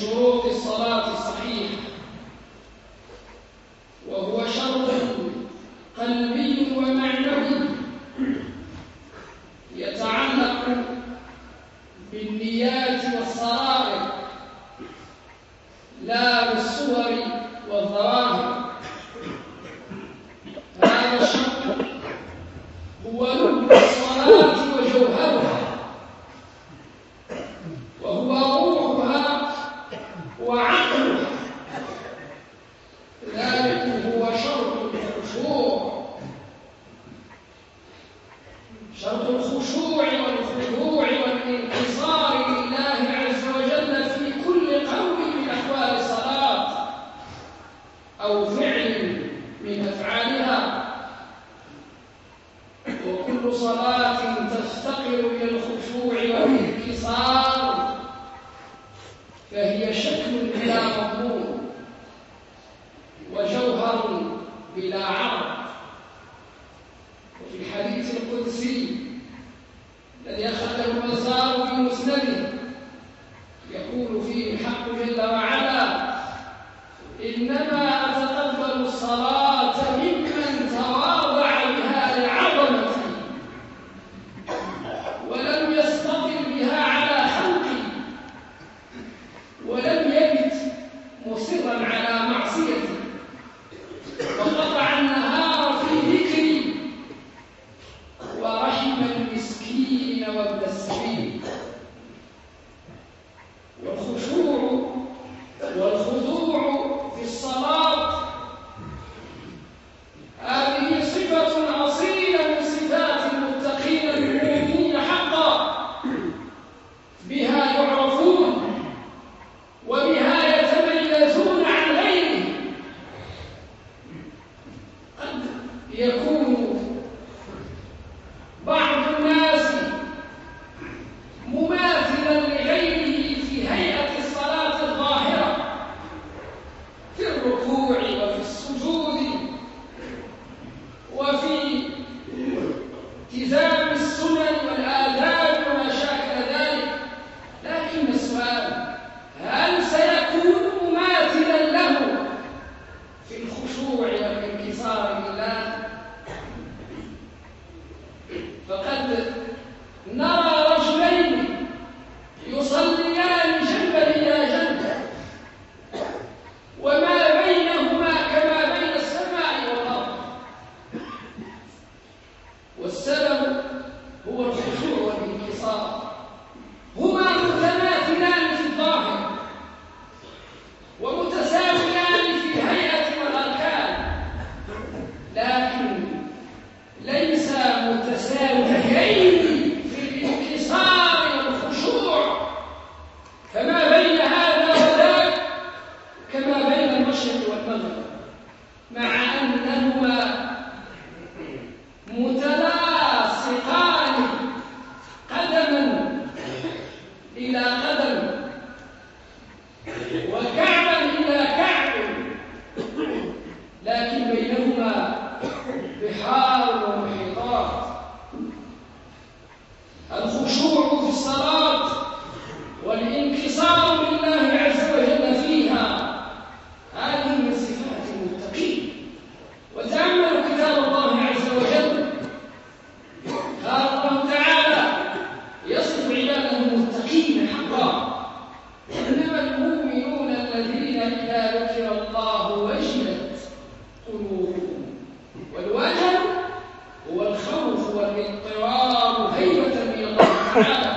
شروط الصلاة يكون في صورة المؤمن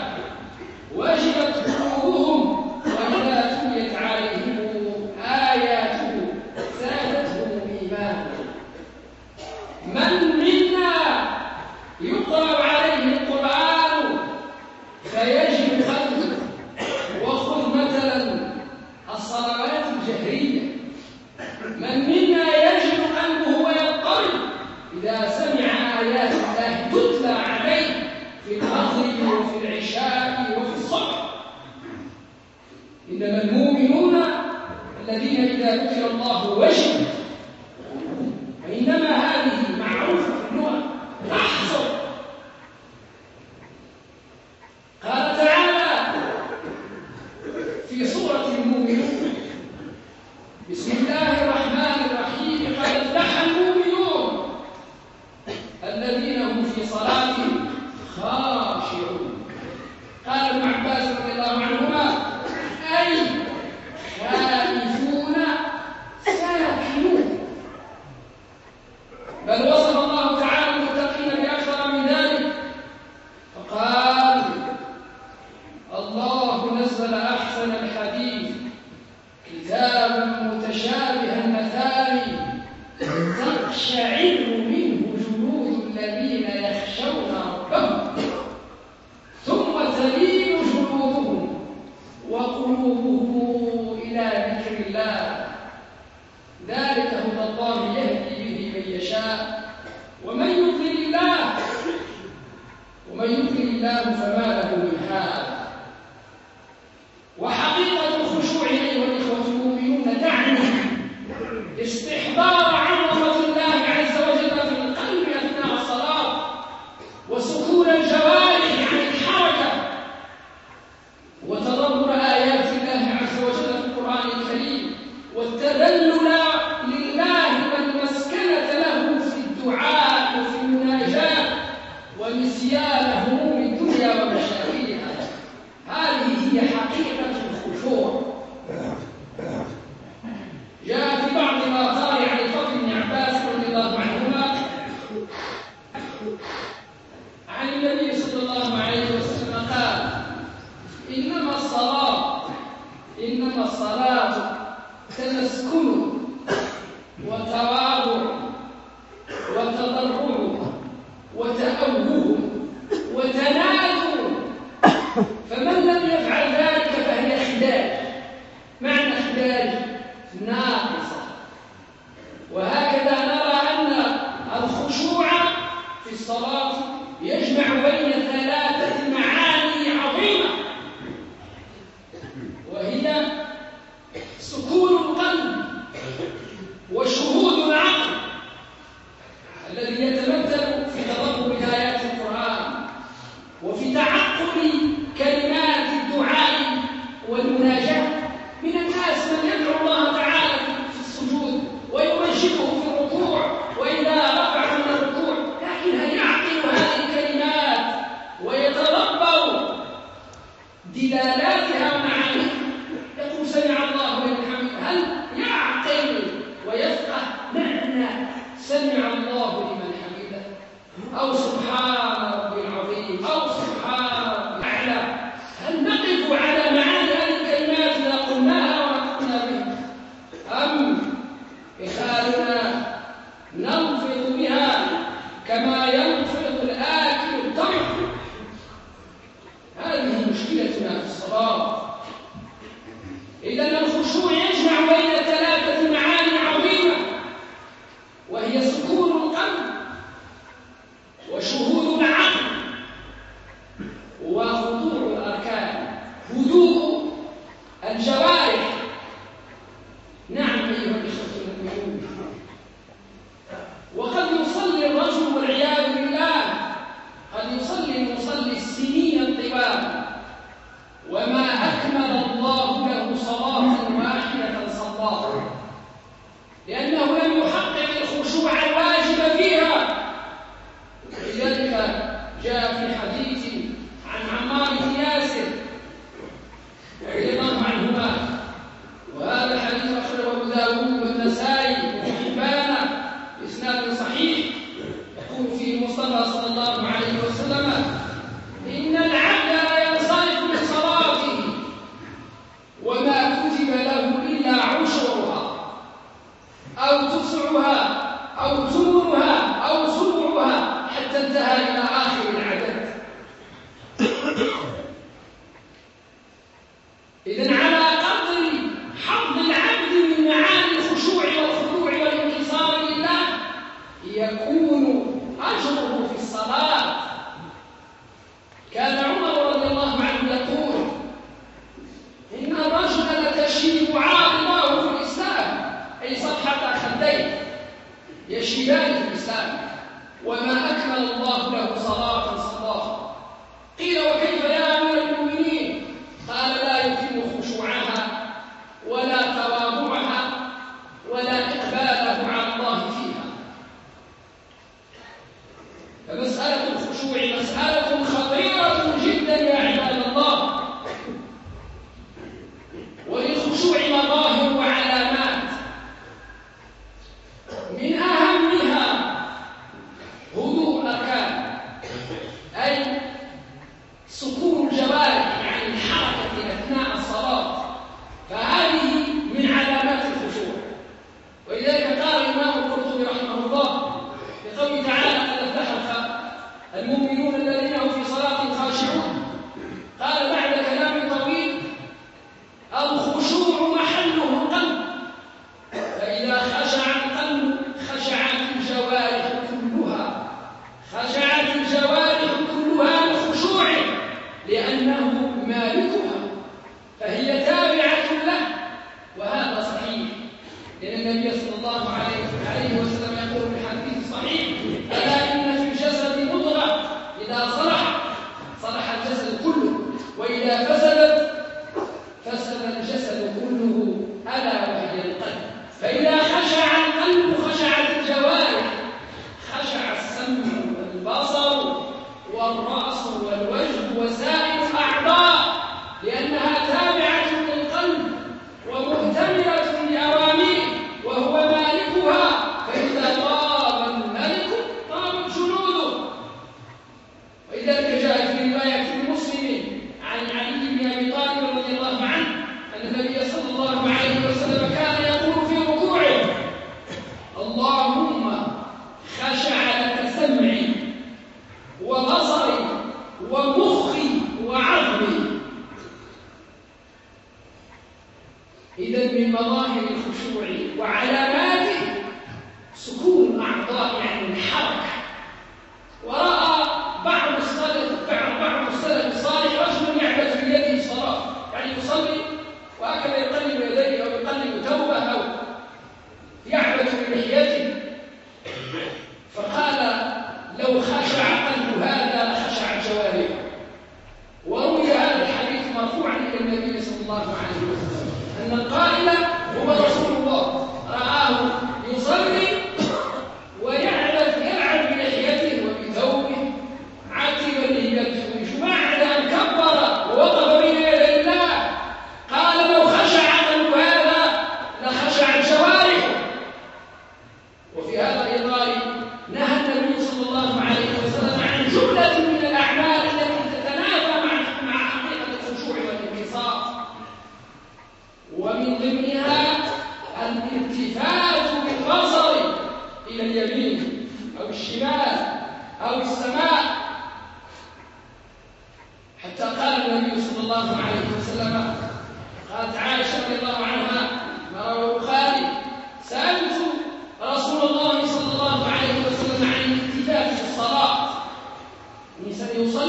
يصلي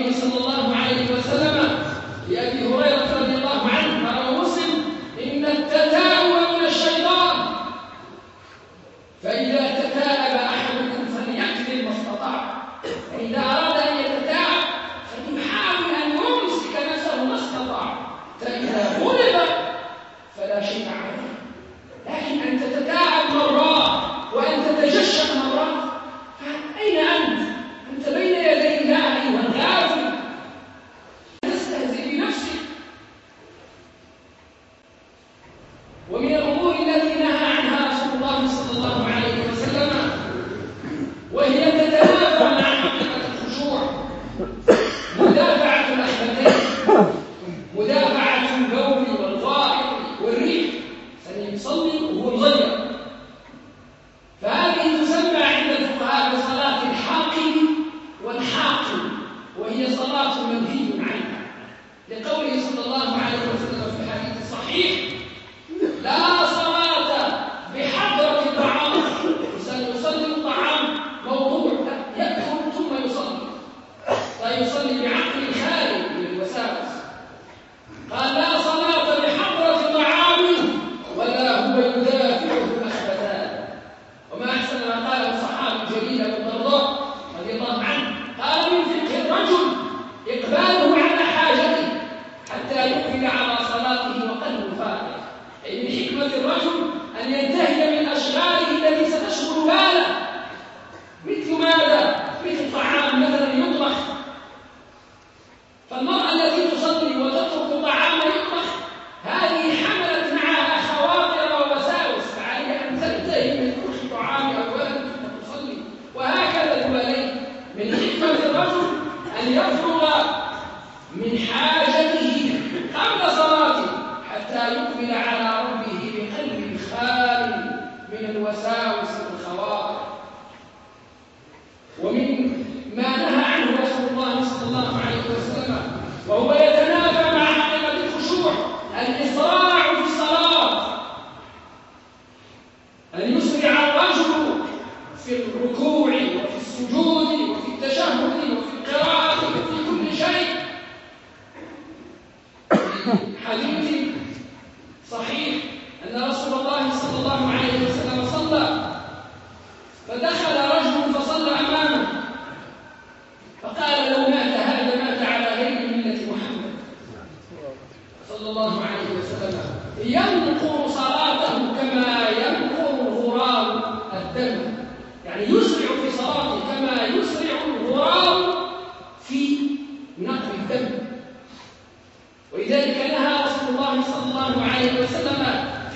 النبي صلى الله عليه وسلم لأبي tuas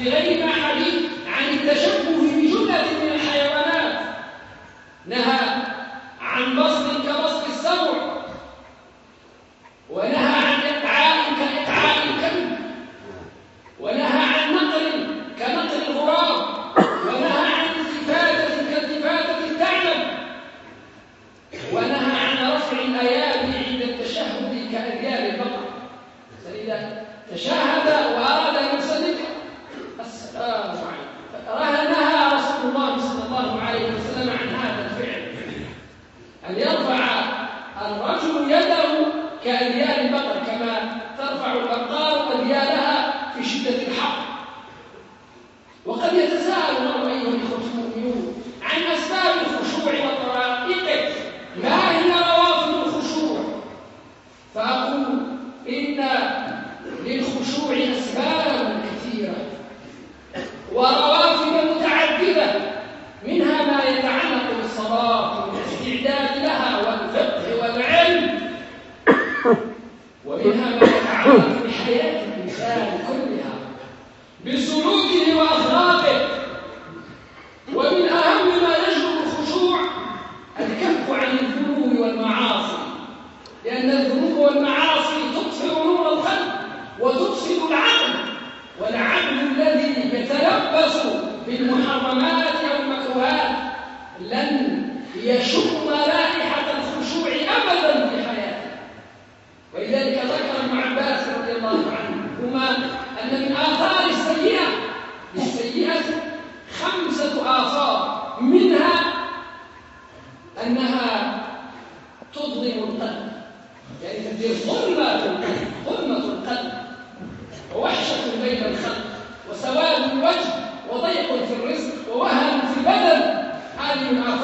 في غير ما حديث عن التشبه يتعلق بالصلاة والاستعداد لها. you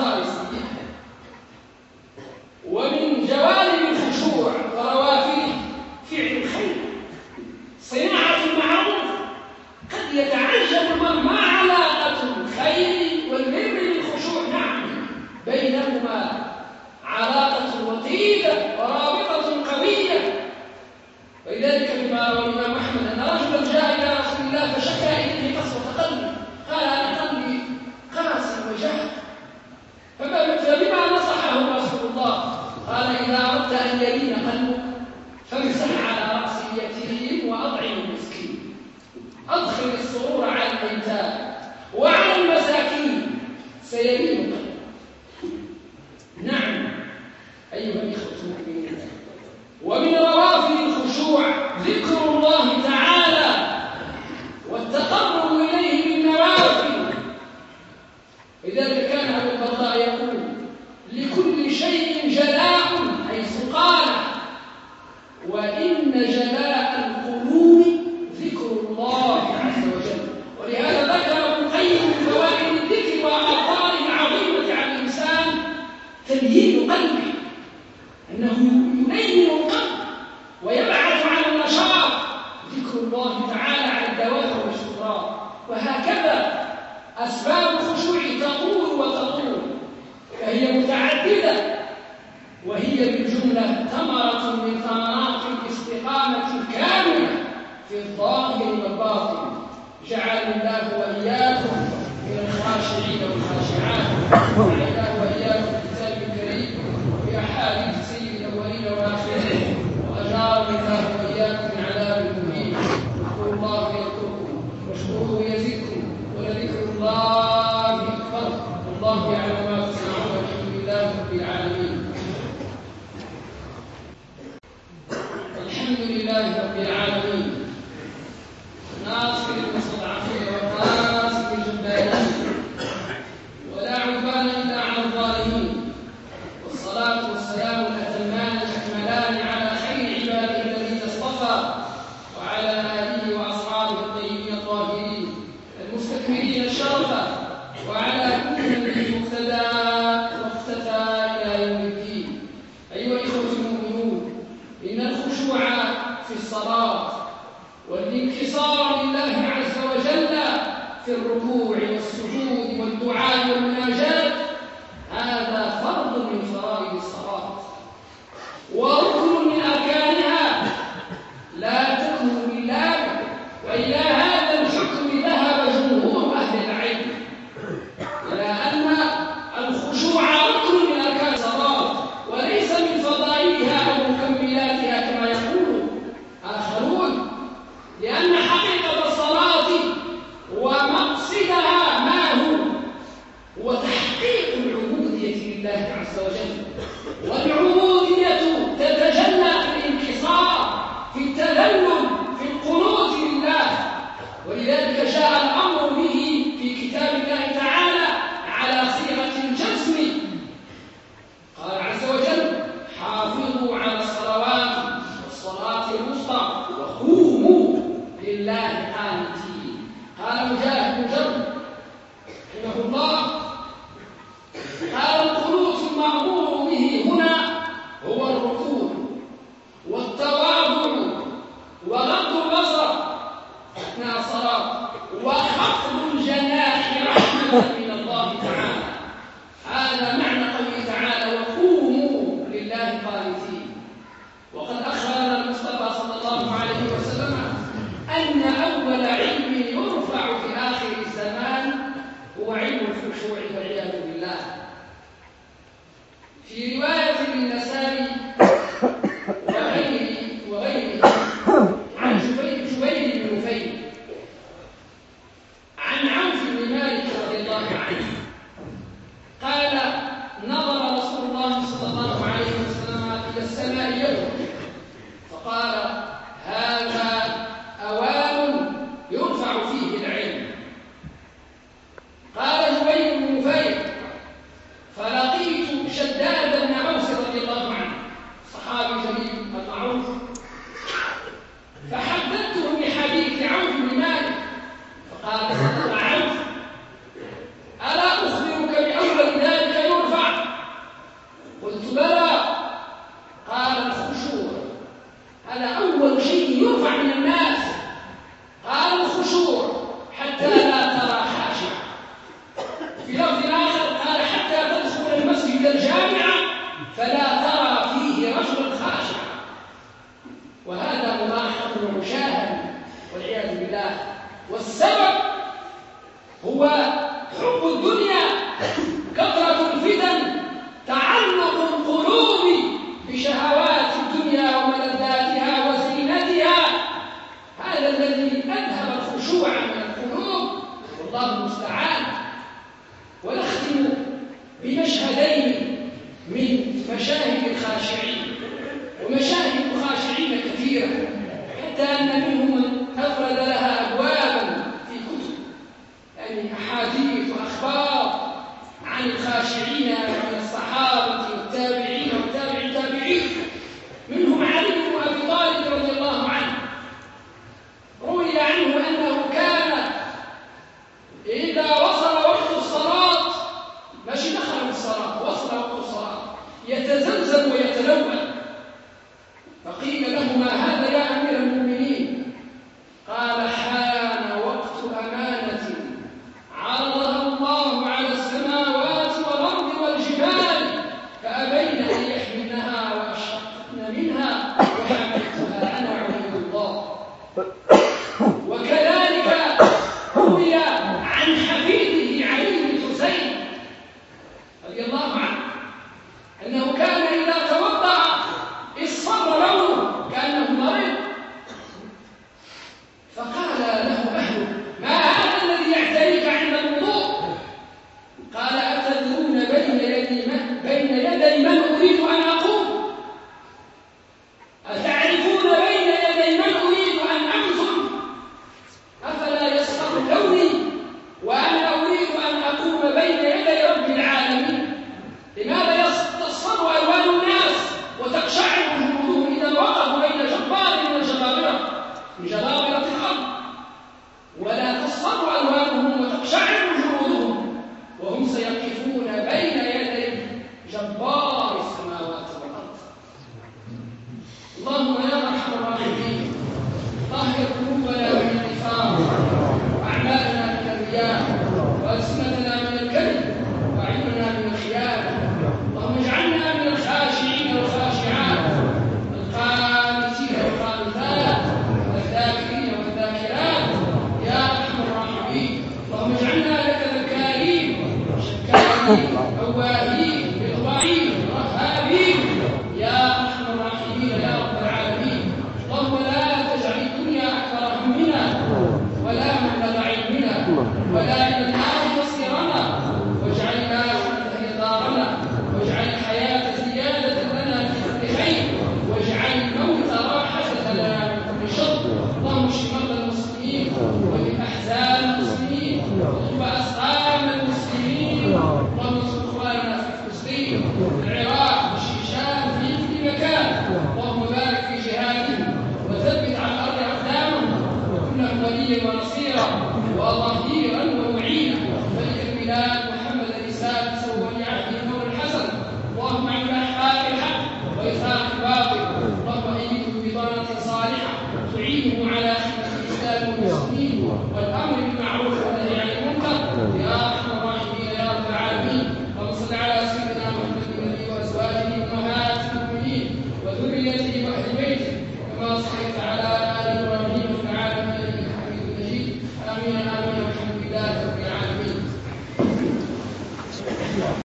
dificultades también.